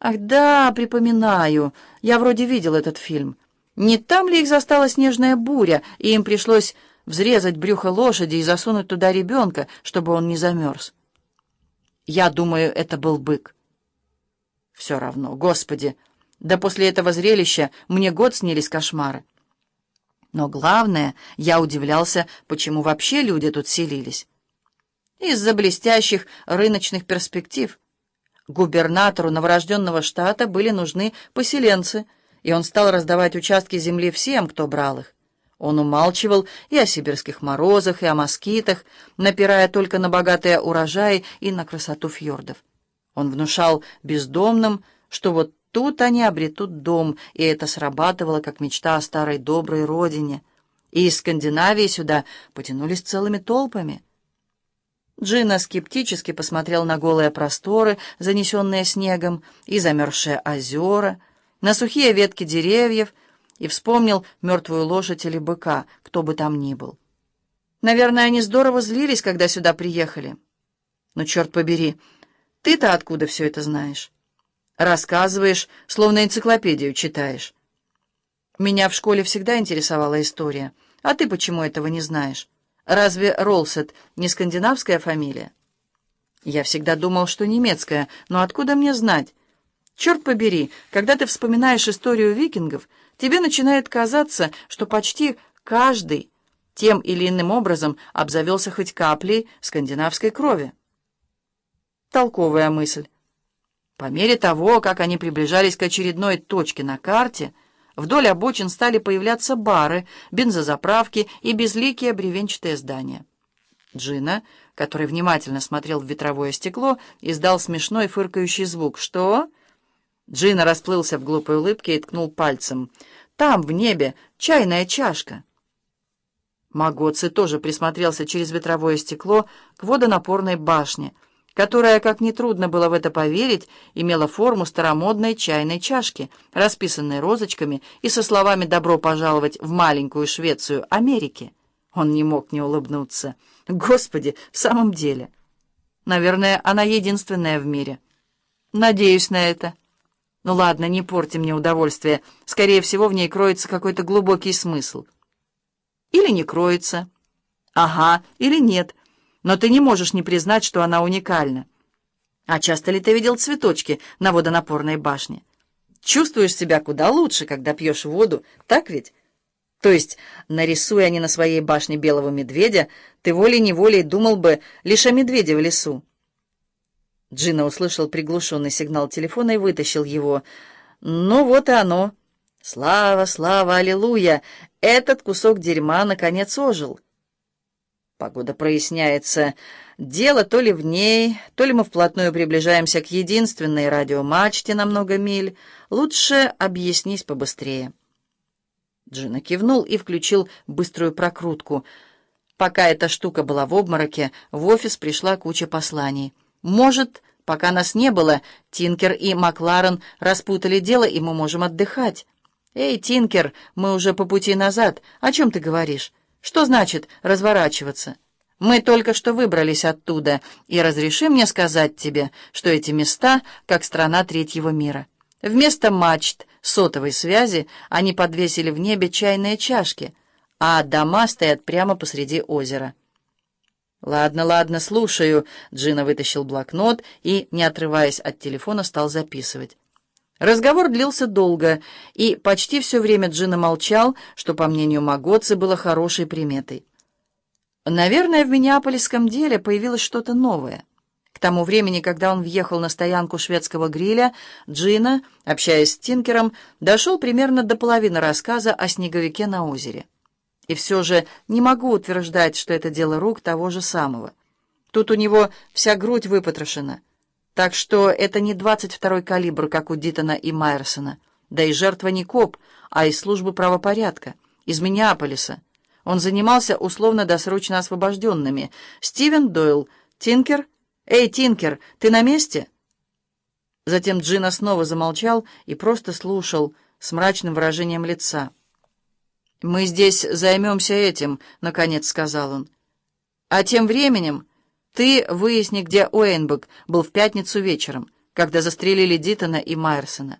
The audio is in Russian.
Ах да, припоминаю. Я вроде видел этот фильм. Не там ли их застала снежная буря, и им пришлось взрезать брюхо лошади и засунуть туда ребенка, чтобы он не замерз? Я думаю, это был бык. Все равно, Господи! Да после этого зрелища мне год снились кошмары. Но главное, я удивлялся, почему вообще люди тут селились. Из-за блестящих рыночных перспектив. Губернатору новорожденного штата были нужны поселенцы, и он стал раздавать участки земли всем, кто брал их. Он умалчивал и о сибирских морозах, и о москитах, напирая только на богатые урожаи и на красоту фьордов. Он внушал бездомным, что вот тут они обретут дом, и это срабатывало, как мечта о старой доброй родине. И из Скандинавии сюда потянулись целыми толпами. Джина скептически посмотрел на голые просторы, занесенные снегом, и замерзшие озера, на сухие ветки деревьев, и вспомнил мертвую лошадь или быка, кто бы там ни был. Наверное, они здорово злились, когда сюда приехали. Но, черт побери, ты-то откуда все это знаешь? Рассказываешь, словно энциклопедию читаешь. Меня в школе всегда интересовала история. А ты почему этого не знаешь? Разве Ролсет не скандинавская фамилия? Я всегда думал, что немецкая, но откуда мне знать? Черт побери, когда ты вспоминаешь историю викингов, тебе начинает казаться, что почти каждый тем или иным образом обзавелся хоть каплей скандинавской крови. Толковая мысль. По мере того, как они приближались к очередной точке на карте, вдоль обочин стали появляться бары, бензозаправки и безликие бревенчатые здания. Джина, который внимательно смотрел в ветровое стекло, издал смешной фыркающий звук. «Что?» Джина расплылся в глупой улыбке и ткнул пальцем. «Там, в небе, чайная чашка». Магоци тоже присмотрелся через ветровое стекло к водонапорной башне — которая, как нетрудно было в это поверить, имела форму старомодной чайной чашки, расписанной розочками и со словами «добро пожаловать в маленькую Швецию Америки». Он не мог не улыбнуться. Господи, в самом деле. Наверное, она единственная в мире. Надеюсь на это. Ну ладно, не порти мне удовольствие. Скорее всего, в ней кроется какой-то глубокий смысл. Или не кроется. Ага, или нет. Но ты не можешь не признать, что она уникальна. А часто ли ты видел цветочки на водонапорной башне? Чувствуешь себя куда лучше, когда пьешь воду, так ведь? То есть, нарисуя они на своей башне белого медведя, ты волей-неволей думал бы лишь о медведе в лесу. Джина услышал приглушенный сигнал телефона и вытащил его. «Ну вот и оно. Слава, слава, аллилуйя! Этот кусок дерьма наконец ожил». Погода проясняется. Дело то ли в ней, то ли мы вплотную приближаемся к единственной радиомачте на много миль. Лучше объяснись побыстрее. Джина кивнул и включил быструю прокрутку. Пока эта штука была в обмороке, в офис пришла куча посланий. Может, пока нас не было, Тинкер и Макларен распутали дело, и мы можем отдыхать. «Эй, Тинкер, мы уже по пути назад. О чем ты говоришь?» Что значит разворачиваться? Мы только что выбрались оттуда, и разреши мне сказать тебе, что эти места как страна третьего мира. Вместо мачт сотовой связи они подвесили в небе чайные чашки, а дома стоят прямо посреди озера. «Ладно, ладно, слушаю». Джина вытащил блокнот и, не отрываясь от телефона, стал записывать. Разговор длился долго, и почти все время Джина молчал, что, по мнению Магоцы, было хорошей приметой. Наверное, в Миннеаполисском деле появилось что-то новое. К тому времени, когда он въехал на стоянку шведского гриля, Джина, общаясь с Тинкером, дошел примерно до половины рассказа о снеговике на озере. И все же не могу утверждать, что это дело рук того же самого. Тут у него вся грудь выпотрошена. Так что это не 22-й калибр, как у Дитона и Майерсона. Да и жертва не коп, а из службы правопорядка, из Миннеаполиса. Он занимался условно-досрочно освобожденными. Стивен Дойл, Тинкер? Эй, Тинкер, ты на месте? Затем Джина снова замолчал и просто слушал с мрачным выражением лица. «Мы здесь займемся этим», — наконец сказал он. «А тем временем...» Ты выясни, где Уэйнбек был в пятницу вечером. когда застрелили Дитона и Майерсона.